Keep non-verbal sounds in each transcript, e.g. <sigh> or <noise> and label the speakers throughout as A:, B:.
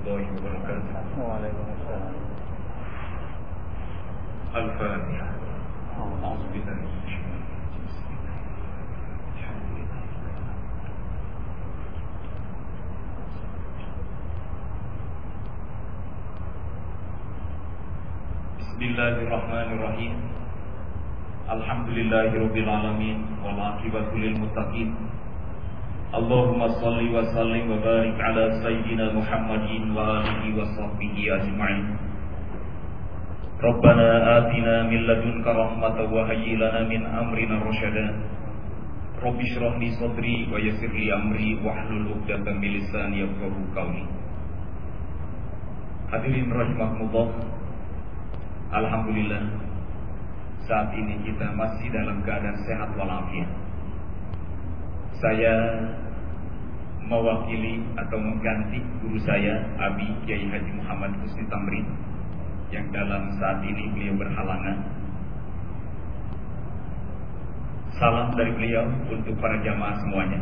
A: الله وبركاته
B: وعليكم السلام.
A: الفاتحة. أعوذ بالله من الشيطان بسم الله الرحمن الرحيم. الحمد لله رب العالمين والعاقبة للمتقين. اللهم صل وسلم وبارك على سيدنا محمد وآله وصحبه أجمعين ربنا آتنا من لدنك رحمة وهيئ لنا من أمرنا رشدا رب اشرح لي صدري ويسر لي أمري واحلل عقدة من لساني يفقهوا قولي Hadirin rahimakumullah Alhamdulillah Saat ini kita masih dalam keadaan sehat walafiat saya mewakili atau mengganti guru saya Abi Kiai Haji Muhammad Husni Tamrin yang dalam saat ini beliau berhalangan. Salam dari beliau untuk para jamaah semuanya.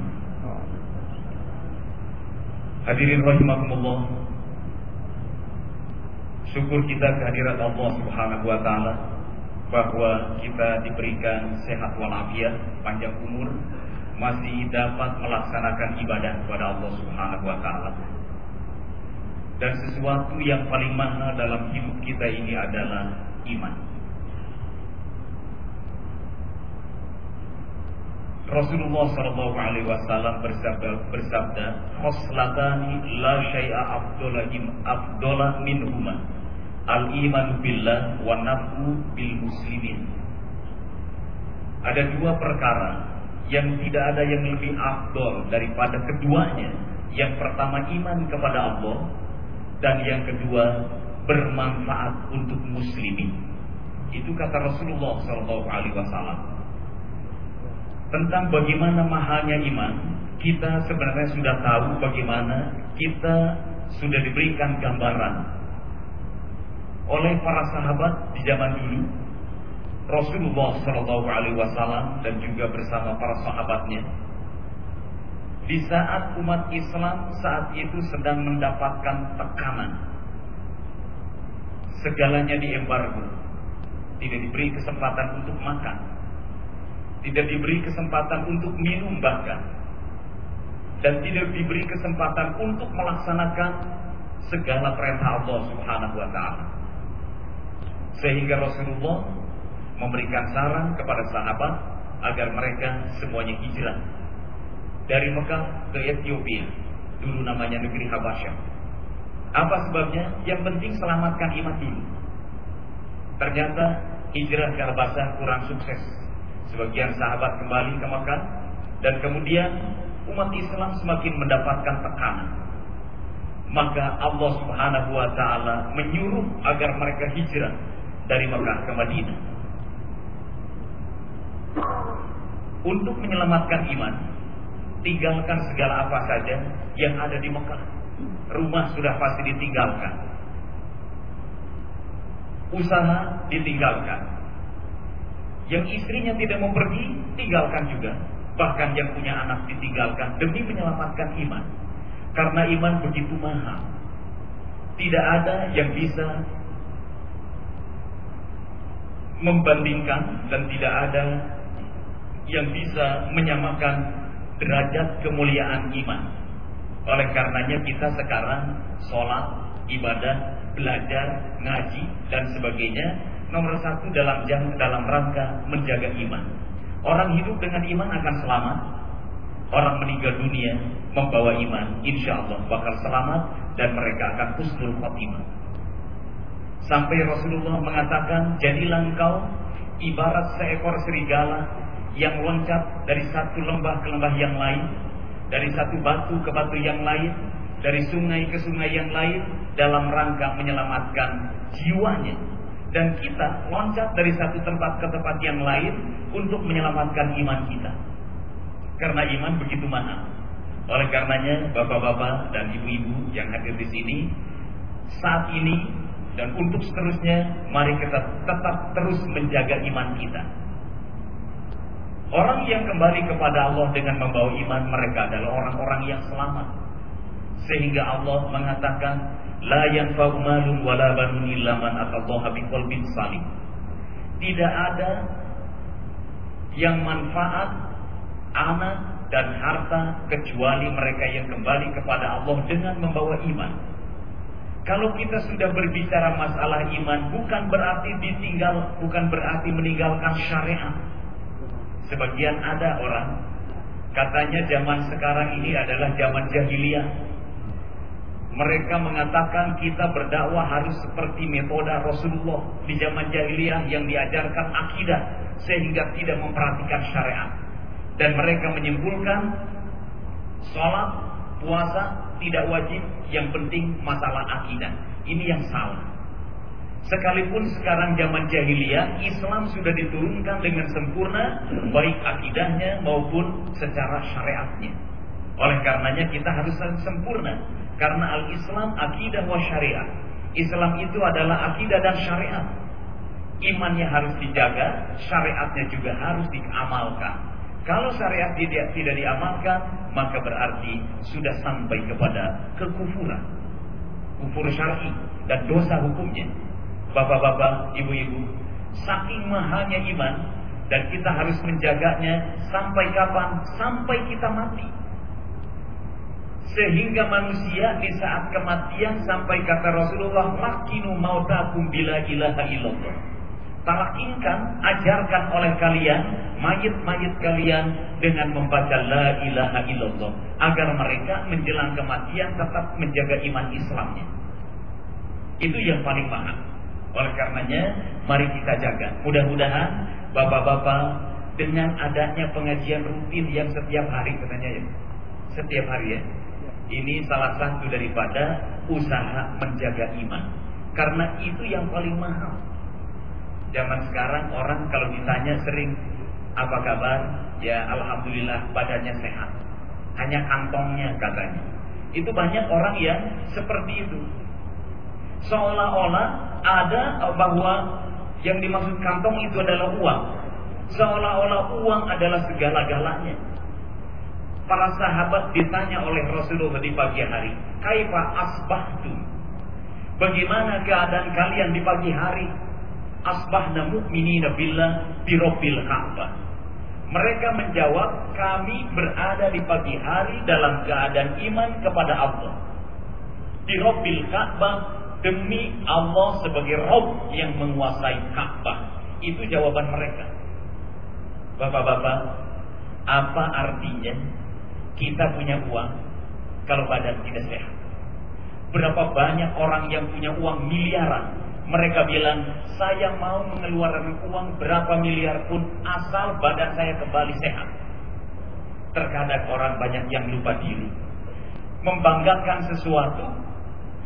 A: Hadirin rahimakumullah. Syukur kita kehadirat Allah Subhanahu wa taala bahwa kita diberikan sehat walafiat, panjang umur, masih dapat melaksanakan ibadah kepada Allah Subhanahu wa taala. Dan sesuatu yang paling mahal dalam hidup kita ini adalah iman. Rasulullah Shallallahu Alaihi Wasallam bersabda, bersabda, "Khoslatani la syai'a afdola minhuma, al iman billah wa naf'u bil muslimin." Ada dua perkara yang tidak ada yang lebih afdol daripada keduanya. Yang pertama iman kepada Allah dan yang kedua bermanfaat untuk muslimin. Itu kata Rasulullah Shallallahu Alaihi Wasallam tentang bagaimana mahalnya iman. Kita sebenarnya sudah tahu bagaimana kita sudah diberikan gambaran oleh para sahabat di zaman dulu. Rasulullah Shallallahu Alaihi Wasallam dan juga bersama para sahabatnya. Di saat umat Islam saat itu sedang mendapatkan tekanan, segalanya diembargo, tidak diberi kesempatan untuk makan, tidak diberi kesempatan untuk minum bahkan, dan tidak diberi kesempatan untuk melaksanakan segala perintah Allah Subhanahu Wa Taala. Sehingga Rasulullah memberikan saran kepada sahabat agar mereka semuanya hijrah dari Mekah ke Ethiopia, dulu namanya negeri Habasyah. Apa sebabnya? Yang penting selamatkan iman dulu. Ternyata hijrah ke Habasyah kurang sukses. Sebagian sahabat kembali ke Mekah dan kemudian umat Islam semakin mendapatkan tekanan. Maka Allah Subhanahu wa taala menyuruh agar mereka hijrah dari Mekah ke Madinah. Untuk menyelamatkan iman, tinggalkan segala apa saja yang ada di Mekah. Rumah sudah pasti ditinggalkan. Usaha ditinggalkan. Yang istrinya tidak mau pergi, tinggalkan juga. Bahkan yang punya anak ditinggalkan demi menyelamatkan iman. Karena iman begitu mahal. Tidak ada yang bisa membandingkan dan tidak ada yang bisa menyamakan derajat kemuliaan iman. Oleh karenanya kita sekarang sholat, ibadah, belajar, ngaji dan sebagainya nomor satu dalam jam dalam rangka menjaga iman. Orang hidup dengan iman akan selamat. Orang meninggal dunia membawa iman, insya Allah bakal selamat dan mereka akan husnul khotimah. Sampai Rasulullah mengatakan, jadilah engkau ibarat seekor serigala yang loncat dari satu lembah ke lembah yang lain, dari satu batu ke batu yang lain, dari sungai ke sungai yang lain, dalam rangka menyelamatkan jiwanya. Dan kita loncat dari satu tempat ke tempat yang lain untuk menyelamatkan iman kita. Karena iman begitu mahal. Oleh karenanya, bapak-bapak dan ibu-ibu yang hadir di sini, saat ini dan untuk seterusnya, mari kita tetap terus menjaga iman kita. Orang yang kembali kepada Allah dengan membawa iman mereka adalah orang-orang yang selamat. Sehingga Allah mengatakan, La yanfa'u malun wala banun illa man atallaha salim. Tidak ada yang manfaat anak dan harta kecuali mereka yang kembali kepada Allah dengan membawa iman. Kalau kita sudah berbicara masalah iman, bukan berarti ditinggal, bukan berarti meninggalkan syariat. Sebagian ada orang katanya zaman sekarang ini adalah zaman jahiliyah. Mereka mengatakan kita berdakwah harus seperti metode Rasulullah di zaman jahiliyah yang diajarkan akidah sehingga tidak memperhatikan syariat. Dan mereka menyimpulkan sholat, puasa tidak wajib, yang penting masalah akidah. Ini yang salah. Sekalipun sekarang zaman jahiliyah, Islam sudah diturunkan dengan sempurna, baik akidahnya maupun secara syariatnya. Oleh karenanya kita harus sempurna. Karena al-Islam akidah wa syariat. Islam itu adalah akidah dan syariat. Imannya harus dijaga, syariatnya juga harus diamalkan. Kalau syariat tidak, tidak diamalkan, maka berarti sudah sampai kepada kekufuran. Kufur syar'i dan dosa hukumnya. Bapak-bapak, ibu-ibu, saking mahalnya iman dan kita harus menjaganya sampai kapan? Sampai kita mati. Sehingga manusia di saat kematian sampai kata Rasulullah, "Lakinu mautakum bila ilaha illallah." Talakinkan, ajarkan oleh kalian mayit-mayit kalian dengan membaca la ilaha illallah agar mereka menjelang kematian tetap menjaga iman Islamnya. Itu yang paling mahal. Oleh karenanya, mari kita jaga. Mudah-mudahan bapak-bapak dengan adanya pengajian rutin yang setiap hari katanya ya. Setiap hari ya. Ini salah satu daripada usaha menjaga iman. Karena itu yang paling mahal. Zaman sekarang orang kalau ditanya sering apa kabar? Ya alhamdulillah badannya sehat. Hanya kantongnya katanya. Itu banyak orang yang seperti itu. Seolah-olah ada bahwa yang dimaksud kantong itu adalah uang. Seolah-olah uang adalah segala-galanya. Para sahabat ditanya oleh Rasulullah di pagi hari, "Kaifa asbahtu?" Bagaimana keadaan kalian di pagi hari? asbahna mu'minina billah birabbil Ka'bah. Mereka menjawab, kami berada di pagi hari dalam keadaan iman kepada Allah. Di Rabbil Ka'bah demi Allah sebagai Rob yang menguasai Ka'bah. Itu jawaban mereka. Bapak-bapak, apa artinya kita punya uang kalau badan tidak sehat? Berapa banyak orang yang punya uang miliaran mereka bilang, saya mau mengeluarkan uang berapa miliar pun asal badan saya kembali sehat. Terkadang orang banyak yang lupa diri. Membanggakan sesuatu,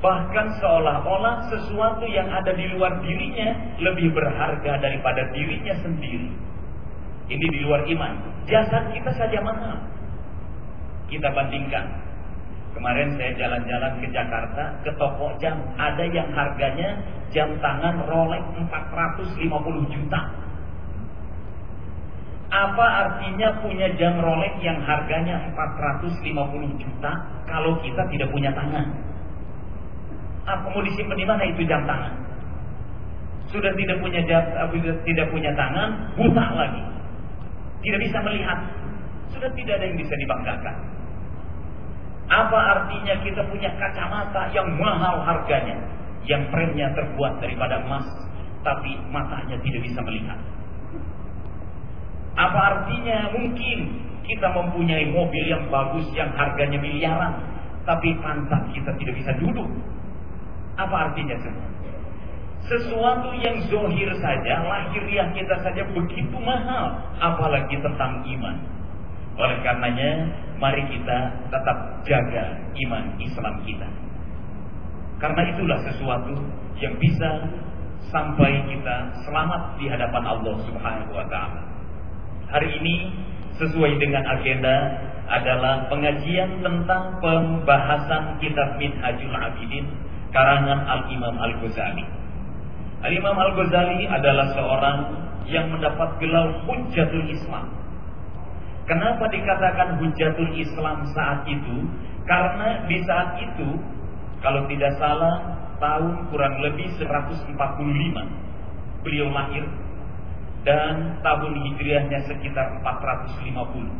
A: bahkan seolah-olah sesuatu yang ada di luar dirinya lebih berharga daripada dirinya sendiri. Ini di luar iman. Jasad kita saja mahal. Kita bandingkan Kemarin saya jalan-jalan ke Jakarta, ke toko jam. Ada yang harganya jam tangan Rolex 450 juta. Apa artinya punya jam Rolex yang harganya 450 juta kalau kita tidak punya tangan? Apa mau disimpan di mana itu jam tangan? Sudah tidak punya jam, tidak punya tangan, buta lagi. Tidak bisa melihat. Sudah tidak ada yang bisa dibanggakan. Apa artinya kita punya kacamata yang mahal harganya, yang premnya terbuat daripada emas, tapi matanya tidak bisa melihat? Apa artinya mungkin kita mempunyai mobil yang bagus yang harganya miliaran, tapi pantat kita tidak bisa duduk? Apa artinya semua? Sesuatu yang zohir saja, lahiriah kita saja begitu mahal, apalagi tentang iman. Oleh karenanya, mari kita tetap jaga iman Islam kita. Karena itulah sesuatu yang bisa sampai kita selamat di hadapan Allah Subhanahu wa taala. Hari ini sesuai dengan agenda adalah pengajian tentang pembahasan kitab Minhajul Abidin karangan Al-Imam Al-Ghazali. Al-Imam Al-Ghazali adalah seorang yang mendapat gelar Hujjatul Islam Kenapa dikatakan hujatul Islam saat itu? Karena di saat itu Kalau tidak salah tahun kurang lebih 145 beliau lahir dan tahun hijriahnya sekitar 450.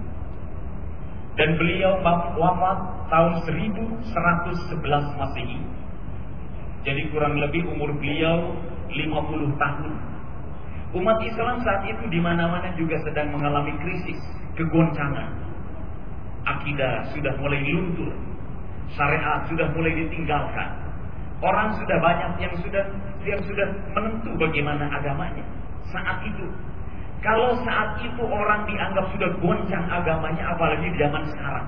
A: Dan beliau wafat tahun 1111 Masehi. Jadi kurang lebih umur beliau 50 tahun. Umat Islam saat itu di mana-mana juga sedang mengalami krisis, kegoncangan. Akidah sudah mulai luntur, syariat sudah mulai ditinggalkan. Orang sudah banyak yang sudah yang sudah menentu bagaimana agamanya saat itu. Kalau saat itu orang dianggap sudah goncang agamanya apalagi di zaman sekarang.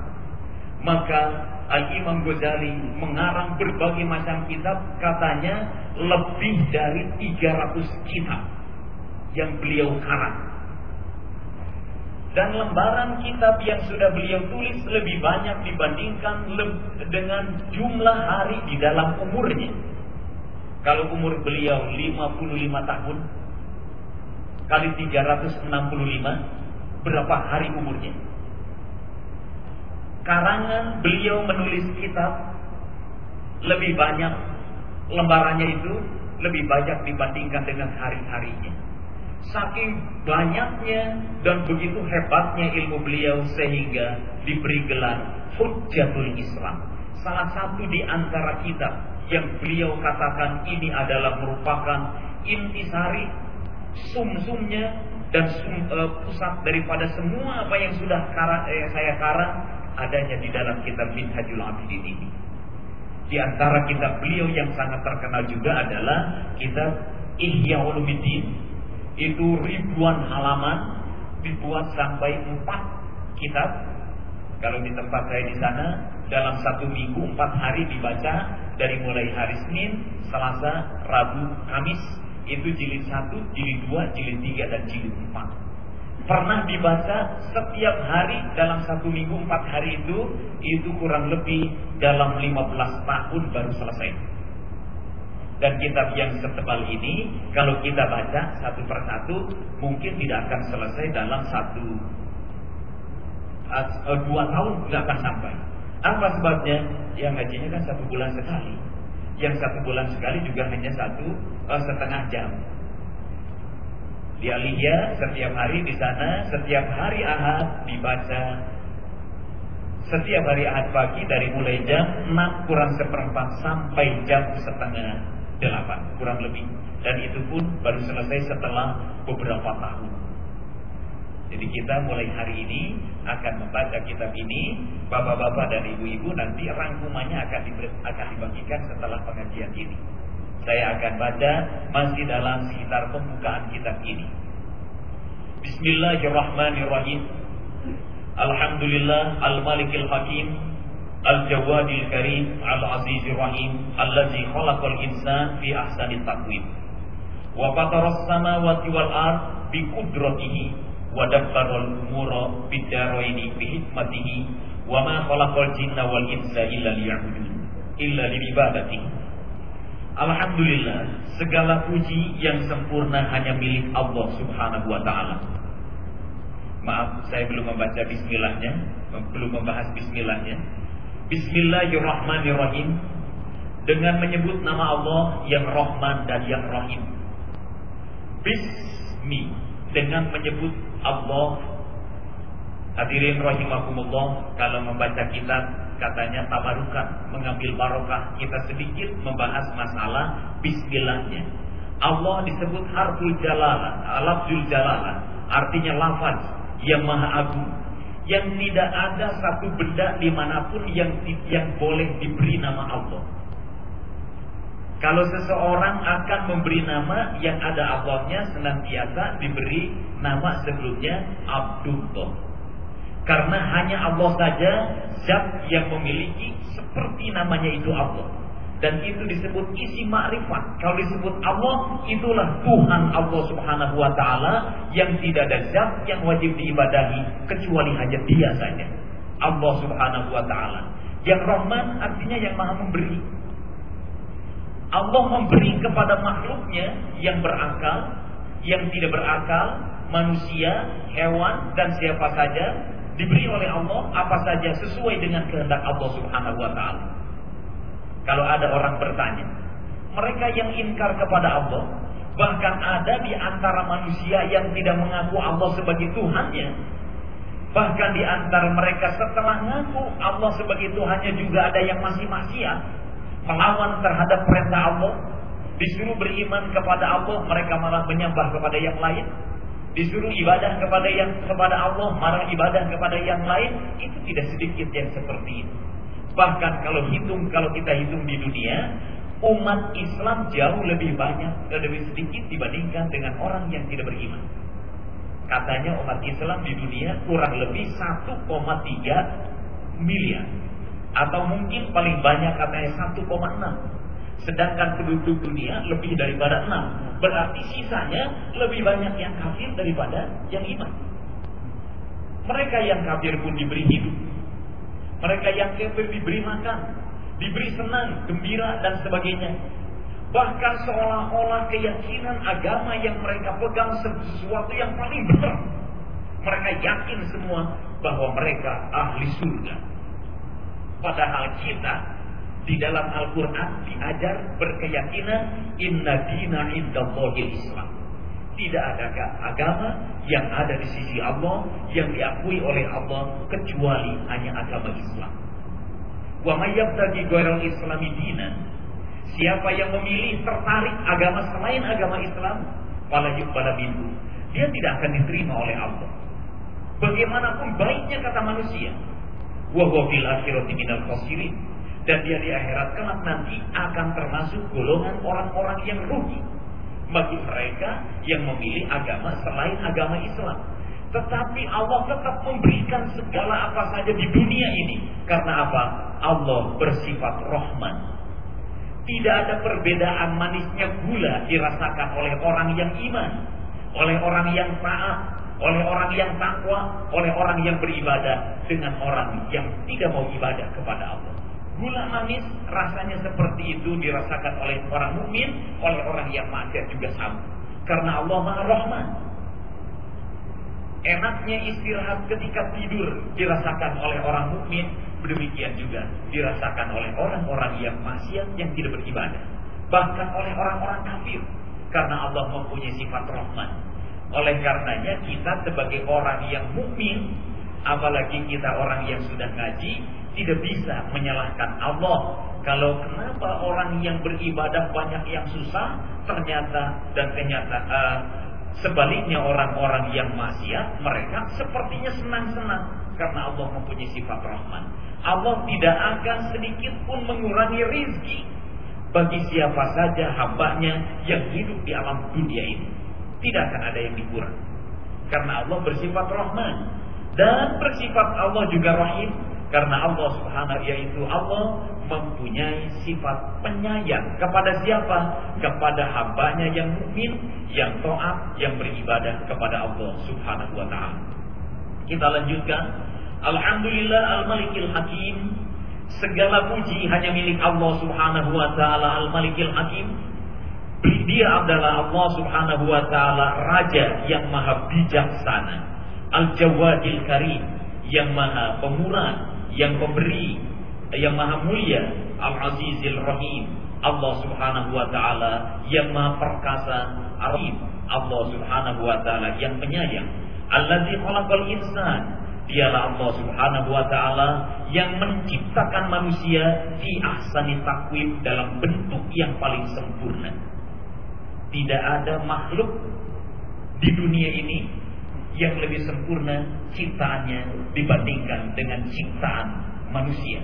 A: Maka Al-Imam Ghazali mengarang berbagai macam kitab katanya lebih dari 300 kitab yang beliau karang. Dan lembaran kitab yang sudah beliau tulis lebih banyak dibandingkan dengan jumlah hari di dalam umurnya. Kalau umur beliau 55 tahun, kali 365 berapa hari umurnya? Karangan beliau menulis kitab lebih banyak lembarannya itu lebih banyak dibandingkan dengan hari-harinya. Saking banyaknya dan begitu hebatnya ilmu beliau sehingga diberi gelar Hujjatul Islam. Salah satu di antara kitab yang beliau katakan ini adalah merupakan intisari sum-sumnya dan sum, e, pusat daripada semua apa yang sudah karang, eh, saya karang adanya di dalam kitab Minhajul Abidin ini. Di antara kitab beliau yang sangat terkenal juga adalah kitab Ihya Ulumuddin. Itu ribuan halaman dibuat sampai empat kitab. Kalau di tempat saya di sana dalam satu minggu empat hari dibaca dari mulai hari Senin, Selasa, Rabu, Kamis itu jilid satu, jilid dua, jilid tiga, dan jilid empat. Pernah dibaca setiap hari dalam satu minggu empat hari itu, itu kurang lebih dalam 15 tahun baru selesai. Dan kitab yang setebal ini, kalau kita baca satu persatu, mungkin tidak akan selesai dalam satu uh, dua tahun tidak akan sampai. Apa sebabnya? Yang ngajinya kan satu bulan sekali yang satu bulan sekali juga hanya satu oh, setengah jam. Di Aliyah setiap hari di sana, setiap hari Ahad dibaca. Setiap hari Ahad pagi dari mulai jam 6 kurang seperempat sampai jam setengah delapan kurang lebih. Dan itu pun baru selesai setelah beberapa tahun. Jadi kita mulai hari ini akan membaca kitab ini, bapak-bapak dan ibu-ibu nanti rangkumannya akan akan dibagikan setelah pengajian ini. Saya akan baca masih dalam sekitar pembukaan kitab ini. Bismillahirrahmanirrahim. Alhamdulillah al-Malikil Hakim Al-Jawadil Karim Al-Azizir Rahim Allazi khalaqal insan fi ahsani taqwim Wa fataras samawati wal ard bi qudratihi wa dabbarul umura bidaraini bi hikmatihi wa ma khalaqal jinna wal insa illa liya'budun illa liibadati Alhamdulillah segala puji yang sempurna hanya milik Allah Subhanahu wa taala. Maaf, saya belum membaca bismillahnya, belum membahas bismillahnya. Bismillahirrahmanirrahim dengan menyebut nama Allah yang Rahman dan yang Rahim. Bismi dengan menyebut Allah Hadirin rahimahumullah Kalau membaca kitab Katanya tabarukan Mengambil barokah Kita sedikit membahas masalah Bismillahnya. Allah disebut harful jalalah Lafzul jalalah. Artinya lafaz Yang maha agung. Yang tidak ada satu benda di mana pun Yang, yang boleh diberi nama Allah. Kalau seseorang akan memberi nama yang ada Allahnya senantiasa diberi nama sebelumnya Abdullah. Karena hanya Allah saja zat yang memiliki seperti namanya itu Allah. Dan itu disebut isi makrifat. Kalau disebut Allah, itulah Tuhan Allah Subhanahu wa taala yang tidak ada zat yang wajib diibadahi kecuali hanya Dia saja. Allah Subhanahu wa taala. Yang Rahman artinya yang Maha memberi. Allah memberi kepada makhluknya yang berakal, yang tidak berakal, manusia, hewan, dan siapa saja diberi oleh Allah apa saja sesuai dengan kehendak Allah Subhanahu wa taala. Kalau ada orang bertanya, mereka yang ingkar kepada Allah, bahkan ada di antara manusia yang tidak mengaku Allah sebagai Tuhannya. Bahkan di antara mereka setelah mengaku Allah sebagai Tuhannya juga ada yang masih maksiat, melawan terhadap perintah Allah, disuruh beriman kepada Allah, mereka malah menyembah kepada yang lain. Disuruh ibadah kepada yang kepada Allah, marah ibadah kepada yang lain, itu tidak sedikit yang seperti itu. Bahkan kalau hitung, kalau kita hitung di dunia, umat Islam jauh lebih banyak, lebih sedikit dibandingkan dengan orang yang tidak beriman. Katanya umat Islam di dunia kurang lebih 1,3 miliar. Atau mungkin paling banyak katanya 1,6. Sedangkan penduduk dunia lebih daripada 6. Berarti sisanya lebih banyak yang kafir daripada yang iman. Mereka yang kafir pun diberi hidup mereka yang kafir diberi makan, diberi senang, gembira dan sebagainya. Bahkan seolah-olah keyakinan agama yang mereka pegang sesuatu yang paling benar. Mereka yakin semua bahwa mereka ahli surga. Padahal kita di dalam Al-Quran diajar berkeyakinan inna dina indallahi Islam. Tidak ada agama yang ada di sisi Allah yang diakui oleh Allah kecuali hanya agama Islam. Wa may yabtaghi ghairal islami dinan Siapa yang memilih tertarik agama selain agama Islam, fala yuqbala minhu. Dia tidak akan diterima oleh Allah. Bagaimanapun baiknya kata manusia, wa fil akhirati minal khasirin. Dan dia di akhirat kelak nanti akan termasuk golongan orang-orang yang rugi bagi mereka yang memilih agama selain agama Islam. Tetapi Allah tetap memberikan segala apa saja di dunia ini. Karena apa? Allah bersifat Rahman. Tidak ada perbedaan manisnya gula dirasakan oleh orang yang iman, oleh orang yang taat, oleh orang yang takwa, oleh orang yang beribadah dengan orang yang tidak mau ibadah kepada Allah. Gula manis rasanya seperti itu dirasakan oleh orang mukmin, oleh orang yang maksiat juga sama. Karena Allah Maha Rahman. Enaknya istirahat ketika tidur dirasakan oleh orang mukmin, demikian juga dirasakan oleh orang-orang yang maksiat yang tidak beribadah. Bahkan oleh orang-orang kafir. Karena Allah mempunyai sifat Rahman. Oleh karenanya kita sebagai orang yang mukmin, apalagi kita orang yang sudah ngaji, tidak bisa menyalahkan Allah. Kalau kenapa orang yang beribadah banyak yang susah, ternyata dan ternyata uh, sebaliknya orang-orang yang maksiat, mereka sepertinya senang-senang karena Allah mempunyai sifat rahman. Allah tidak akan sedikit pun mengurangi rizki bagi siapa saja hambanya yang hidup di alam dunia ini. Tidak akan ada yang dikurang. Karena Allah bersifat rahman. Dan bersifat Allah juga rahim karena Allah Subhanahu yaitu Allah mempunyai sifat penyayang kepada siapa? Kepada hambanya yang mukmin, yang taat, yang beribadah kepada Allah Subhanahu wa taala. Kita lanjutkan. Alhamdulillah Al-Malikil Hakim. Segala puji hanya milik Allah Subhanahu wa taala Al-Malikil Hakim. <clears throat> Dia adalah Allah Subhanahu wa taala raja yang maha bijaksana. Al-Jawadil Karim yang maha pemurah yang pemberi yang maha mulia Al-Azizil Rahim. Allah Subhanahu wa taala yang maha perkasa Arif Allah Subhanahu wa taala yang penyayang. Allazi khalaqal insan. Dialah Allah Subhanahu wa taala yang menciptakan manusia di ahsani takwim dalam bentuk yang paling sempurna. Tidak ada makhluk di dunia ini yang lebih sempurna ciptaannya dibandingkan dengan ciptaan manusia.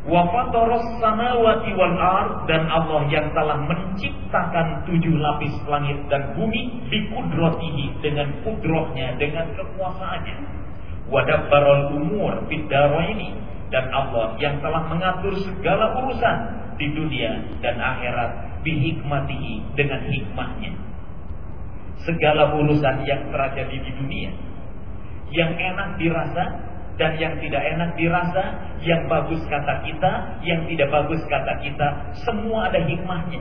A: Wa samawati wal ard dan Allah yang telah menciptakan tujuh lapis langit dan bumi di kudratihi dengan kudrohnya dengan kekuasaannya. Wa dabbaral umur fid ini dan Allah yang telah mengatur segala urusan di dunia dan akhirat bihikmatihi dengan hikmahnya segala urusan yang terjadi di dunia. Yang enak dirasa dan yang tidak enak dirasa, yang bagus kata kita, yang tidak bagus kata kita, semua ada hikmahnya.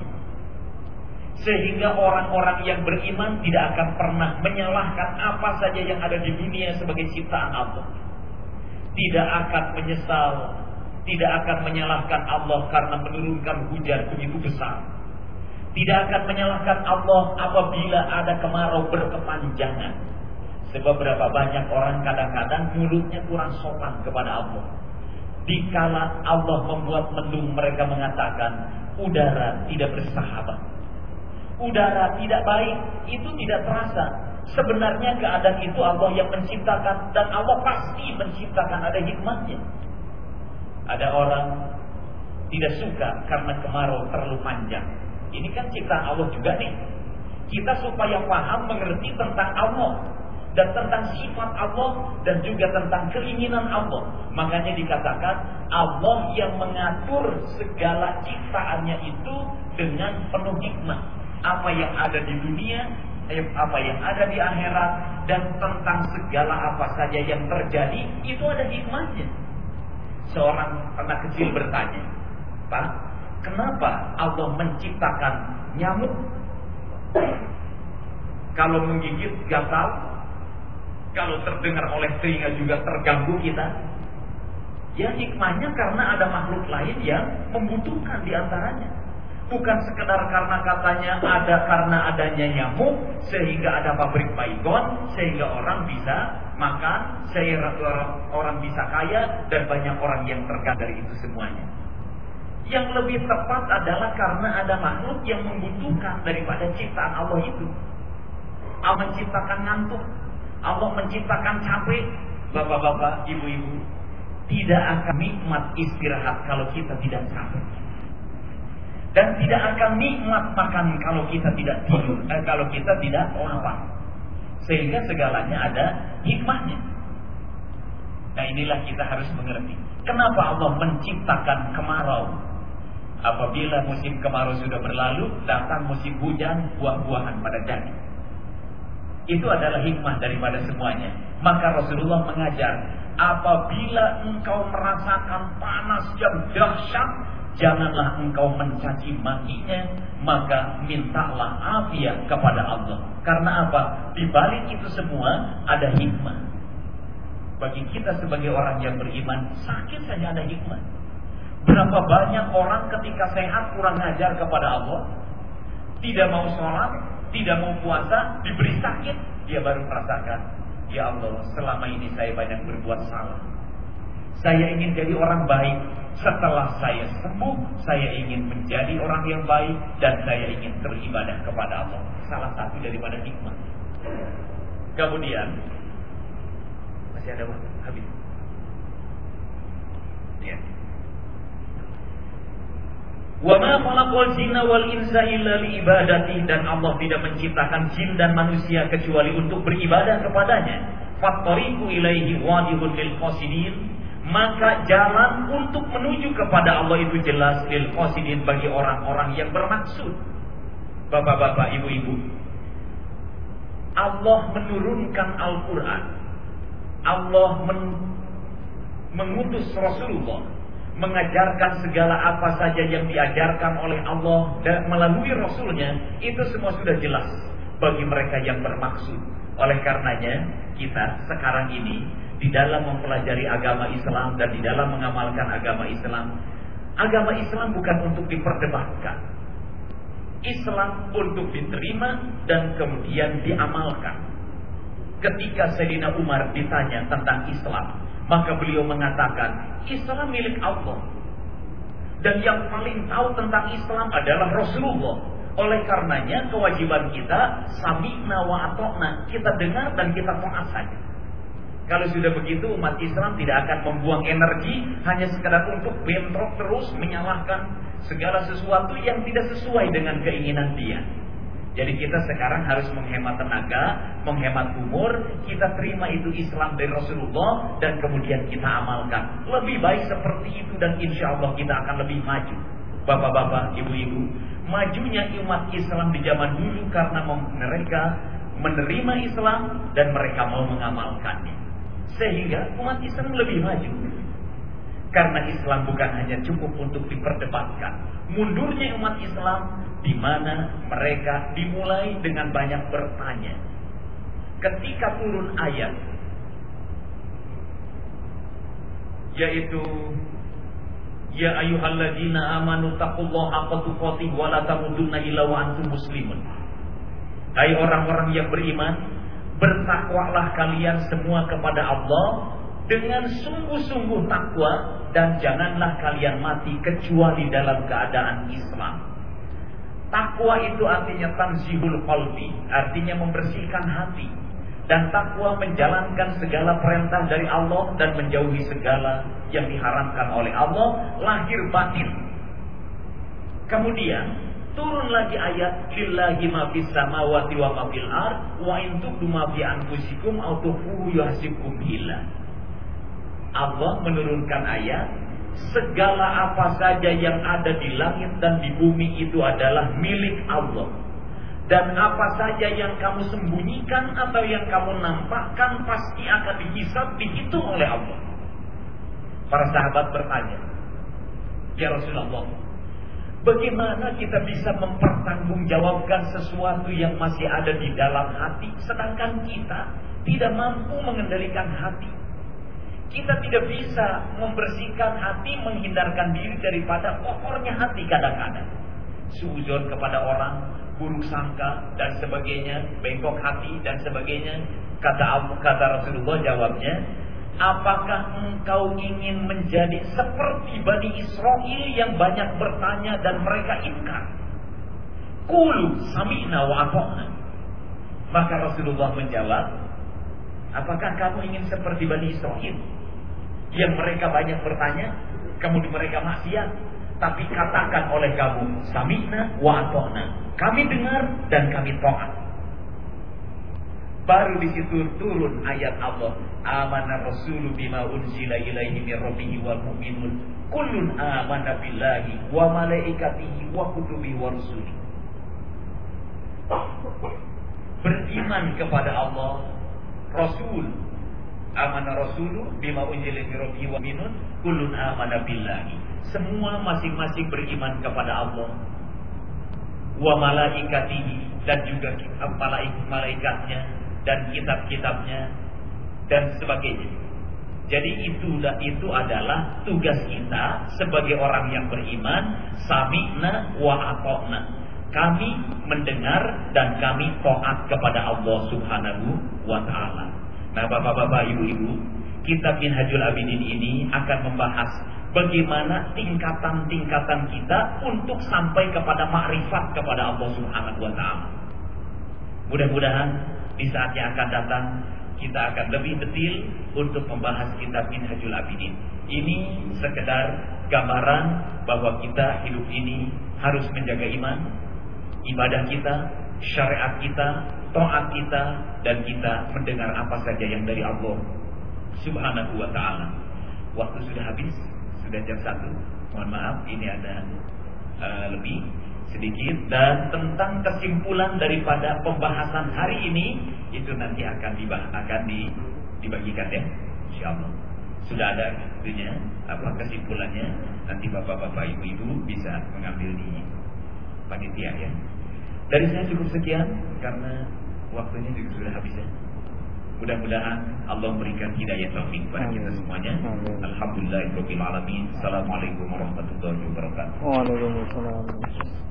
A: Sehingga orang-orang yang beriman tidak akan pernah menyalahkan apa saja yang ada di dunia sebagai ciptaan Allah. Tidak akan menyesal, tidak akan menyalahkan Allah karena menurunkan hujan begitu besar. Tidak akan menyalahkan Allah apabila ada kemarau berkepanjangan. Sebab berapa banyak orang kadang-kadang mulutnya kurang sopan kepada Allah. Dikala Allah membuat mendung mereka mengatakan udara tidak bersahabat. Udara tidak baik, itu tidak terasa. Sebenarnya keadaan itu Allah yang menciptakan dan Allah pasti menciptakan ada hikmahnya. Ada orang tidak suka karena kemarau terlalu panjang. Ini kan ciptaan Allah juga nih. Kita supaya paham mengerti tentang Allah dan tentang sifat Allah dan juga tentang keinginan Allah. Makanya dikatakan Allah yang mengatur segala ciptaannya itu dengan penuh hikmah. Apa yang ada di dunia, eh, apa yang ada di akhirat dan tentang segala apa saja yang terjadi itu ada hikmahnya. Seorang anak kecil bertanya, Pak, kenapa Allah menciptakan nyamuk? Kalau menggigit gatal, kalau terdengar oleh telinga juga terganggu kita. Ya hikmahnya karena ada makhluk lain yang membutuhkan di antaranya. Bukan sekedar karena katanya ada karena adanya nyamuk sehingga ada pabrik baygon sehingga orang bisa makan sehingga orang, bisa kaya dan banyak orang yang terganggu dari itu semuanya. Yang lebih tepat adalah karena ada makhluk yang membutuhkan daripada ciptaan Allah itu. Allah menciptakan ngantuk, Allah menciptakan capek, bapak-bapak, ibu-ibu. Tidak akan nikmat istirahat kalau kita tidak capek. Dan tidak akan nikmat makan kalau kita tidak tidur, eh, kalau kita tidak lapar. Sehingga segalanya ada hikmahnya. Nah inilah kita harus mengerti. Kenapa Allah menciptakan kemarau? Apabila musim kemarau sudah berlalu, datang musim hujan, buah-buahan pada jadi. Itu adalah hikmah daripada semuanya. Maka Rasulullah mengajar, apabila engkau merasakan panas yang dahsyat, janganlah engkau mencaci makinya, maka mintalah afiat kepada Allah. Karena apa? Di balik itu semua ada hikmah. Bagi kita sebagai orang yang beriman, sakit saja ada hikmah. Berapa banyak orang ketika sehat kurang ajar kepada Allah, tidak mau sholat, tidak mau puasa, diberi sakit, dia baru merasakan, ya Allah, selama ini saya banyak berbuat salah. Saya ingin jadi orang baik. Setelah saya sembuh, saya ingin menjadi orang yang baik dan saya ingin beribadah kepada Allah. Salah satu daripada hikmah. Kemudian masih ada waktu habis. Ya. Wa ma khalaqal jinna wal insa illa ibadati dan Allah tidak menciptakan jin dan manusia kecuali untuk beribadah kepadanya. Fattariqu ilaihi wadihun lil qasidin maka jalan untuk menuju kepada Allah itu jelas lil qasidin bagi orang-orang yang bermaksud. Bapak-bapak, ibu-ibu, Allah menurunkan Al-Qur'an. Allah men mengutus Rasulullah mengajarkan segala apa saja yang diajarkan oleh Allah dan melalui Rasulnya itu semua sudah jelas bagi mereka yang bermaksud. Oleh karenanya kita sekarang ini di dalam mempelajari agama Islam dan di dalam mengamalkan agama Islam. Agama Islam bukan untuk diperdebatkan. Islam untuk diterima dan kemudian diamalkan. Ketika Sayyidina Umar ditanya tentang Islam, maka beliau mengatakan, Islam milik Allah. Dan yang paling tahu tentang Islam adalah Rasulullah. Oleh karenanya kewajiban kita sami'na wa atokna. Kita dengar dan kita taat saja. Kalau sudah begitu umat Islam tidak akan membuang energi hanya sekedar untuk bentrok terus menyalahkan segala sesuatu yang tidak sesuai dengan keinginan dia. Jadi kita sekarang harus menghemat tenaga, menghemat umur, kita terima itu Islam dari Rasulullah dan kemudian kita amalkan. Lebih baik seperti itu dan insya Allah kita akan lebih maju. Bapak-bapak, ibu-ibu, majunya umat Islam di zaman dulu karena mereka menerima Islam dan mereka mau mengamalkannya. Sehingga umat Islam lebih maju. Karena Islam bukan hanya cukup untuk diperdebatkan. Mundurnya umat Islam di mana mereka dimulai dengan banyak bertanya. Ketika turun ayat yaitu Ya ayyuhalladzina amanu taqullaha haqqa tuqatih wa la tamutunna illa wa antum muslimun. Hai orang-orang yang beriman, bertakwalah kalian semua kepada Allah dengan sungguh-sungguh takwa dan janganlah kalian mati kecuali dalam keadaan Islam. Takwa itu artinya tanzihul qalbi, artinya membersihkan hati. Dan takwa menjalankan segala perintah dari Allah dan menjauhi segala yang diharamkan oleh Allah lahir batin. Kemudian Turun lagi ayat lillahi ma fis samawati wa ma fil ard wa in tubdu ma fi anfusikum aw tukhfuhu yuhasibkum billah. Allah menurunkan ayat segala apa saja yang ada di langit dan di bumi itu adalah milik Allah. Dan apa saja yang kamu sembunyikan atau yang kamu nampakkan pasti akan dihisab, dihitung oleh Allah. Para sahabat bertanya, Ya Rasulullah, Bagaimana kita bisa mempertanggungjawabkan sesuatu yang masih ada di dalam hati, sedangkan kita tidak mampu mengendalikan hati. Kita tidak bisa membersihkan hati, menghindarkan diri daripada kotornya hati kadang-kadang. Suzon kepada orang, buruk sangka dan sebagainya, bengkok hati dan sebagainya. Kata kata Rasulullah jawabnya, Apakah engkau ingin menjadi seperti Bani Israel yang banyak bertanya dan mereka ingkar? Kulu sami'na wa atokna. Maka Rasulullah menjawab, apakah kamu ingin seperti Bani Israel? Yang mereka banyak bertanya, kemudian mereka maksiat. Tapi katakan oleh kamu, sami'na wa atokna. Kami dengar dan kami taat. Baru di situ turun ayat Allah. Amana Rasulu bima unzila ilaihi min rabbihi wal mu'minun. Kullun amana billahi wa malaikatihi wa kutubihi wa rusuli. Beriman kepada Allah, Rasul. Amana Rasulu bima unzila min wa minun. Kullun amana billahi. Semua masing-masing beriman kepada Allah. Wa malaikatihi dan juga malaikatnya dan kitab-kitabnya dan sebagainya. Jadi itulah itu adalah tugas kita sebagai orang yang beriman, sami'na wa atokna. Kami mendengar dan kami taat kepada Allah Subhanahu wa taala. Nah, Bapak-bapak, Ibu-ibu, kitab Minhajul Abidin ini akan membahas bagaimana tingkatan-tingkatan kita untuk sampai kepada makrifat kepada Allah Subhanahu wa taala. Mudah-mudahan di saat yang akan datang kita akan lebih detail untuk membahas kitab Minhajul Abidin. Ini sekedar gambaran bahwa kita hidup ini harus menjaga iman, ibadah kita, syariat kita, taat kita, dan kita mendengar apa saja yang dari Allah Subhanahu wa taala. Waktu sudah habis, sudah jam satu. Mohon maaf, ini ada uh, lebih sedikit dan tentang kesimpulan daripada pembahasan hari ini itu nanti akan dibah akan di, dibagikan ya insyaallah sudah ada itunya apa kesimpulannya nanti bapak-bapak ibu-ibu bisa mengambil di panitia ya dari saya cukup sekian karena waktunya juga sudah habis ya Mudah-mudahan Allah memberikan hidayah taufik kepada kita semuanya. Alhamdulillahirabbil alamin. Assalamualaikum warahmatullahi wabarakatuh. Waalaikumsalam.